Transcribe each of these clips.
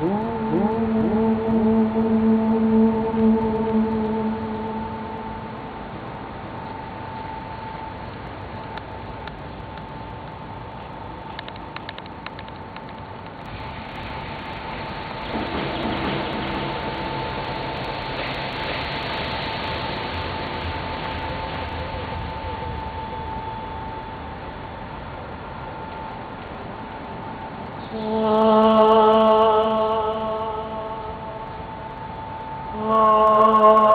Ooh. Oh.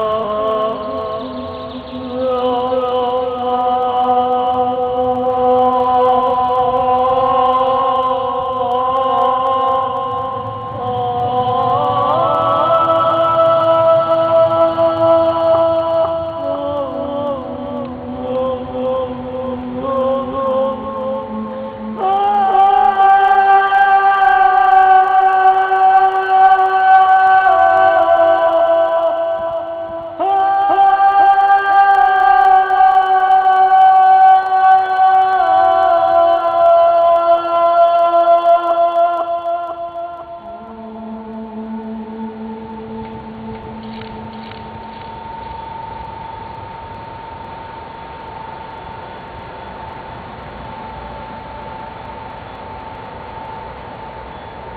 Oh.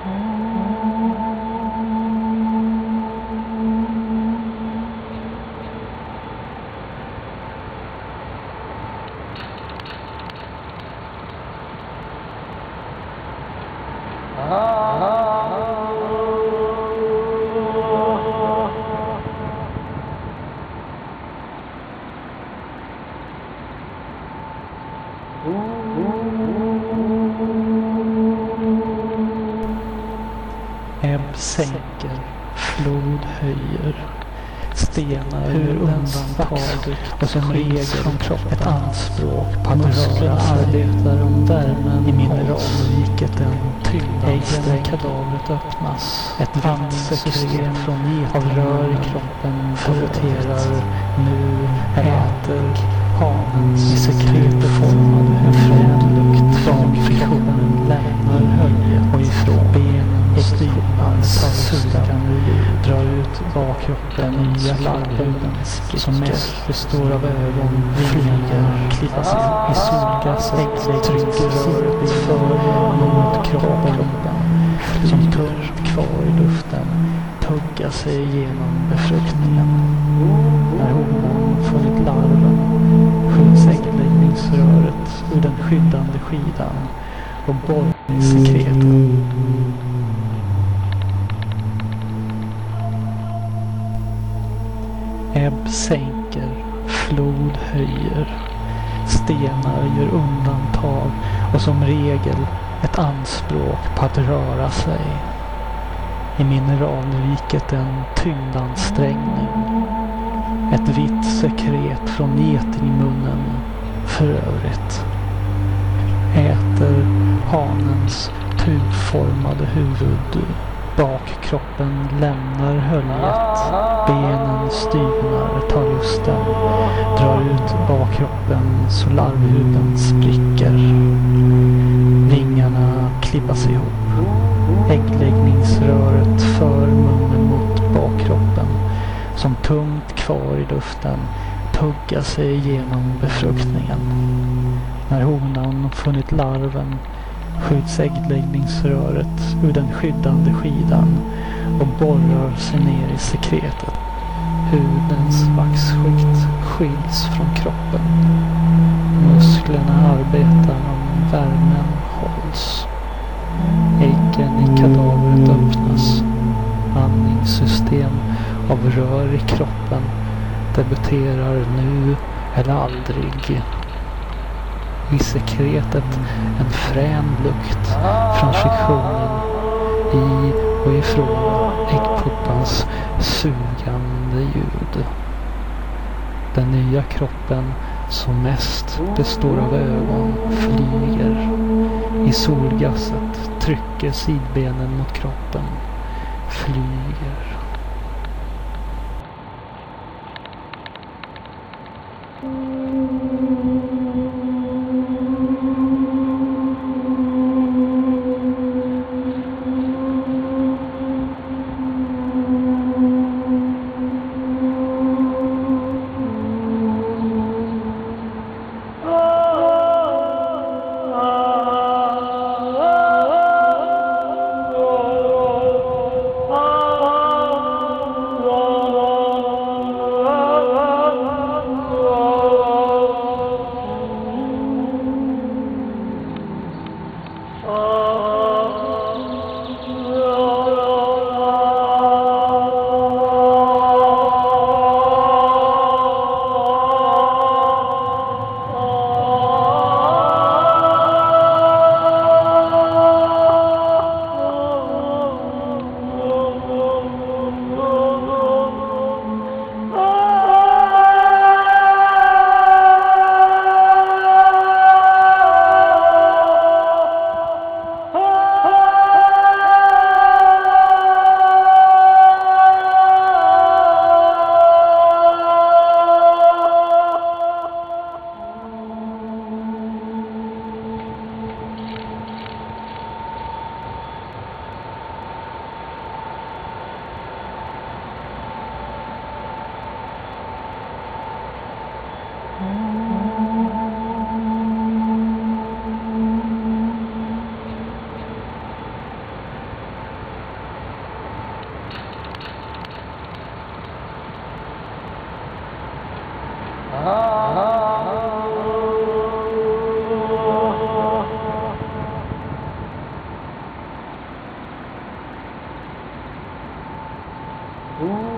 Ebb sänker, flod höjer. Stenar gör undantag och som regel från kroppen ett anspråk på att röra arbetar om värmen i mineralriket en tyngdäggen kadavret öppnas. Ett vitt sekret från av rör i kroppen förroterar nu äter hanen i sekretformad en frän lukt från friktionen lämnar höljet och ifrån benen och tar sulan drar ut bakkroppen i larven som mest består av ögon, vingar, klippas in i solgasset, trycker röret för mot kroppen som tungt kvar i luften tuggar sig igenom befruktningen. När honan funnit larven skjuts äggläggningsröret ur den skyddande skidan och borrsekretet Ebb sänker, flod höjer. Stenar gör undantag och som regel ett anspråk på att röra sig. I mineralriket en tyngdansträngning. Ett vitt sekret från getingmunnen för övrigt. Äter hanens tubformade huvud Bakkroppen lämnar höljet. Benen styvnar, tar lusten. Drar ut bakkroppen så larvhuden spricker. Vingarna klibpas ihop. Äggläggningsröret för munnen mot bakkroppen. Som tungt kvar i luften tuggar sig igenom befruktningen. När honan funnit larven skjuts äggläggningsröret ur den skyddande skidan och borrar sig ner i sekretet. Hudens vaxskikt skiljs från kroppen. Musklerna arbetar om värmen hålls. Äggen i kadavret öppnas. Andningssystem av rör i kroppen debuterar nu eller aldrig. I sekretet en frän lukt från friktionen i och ifrån äggpuppans sugande ljud. Den nya kroppen som mest består av ögon flyger. I solgasset trycker sidbenen mot kroppen. Flyger. Ooh.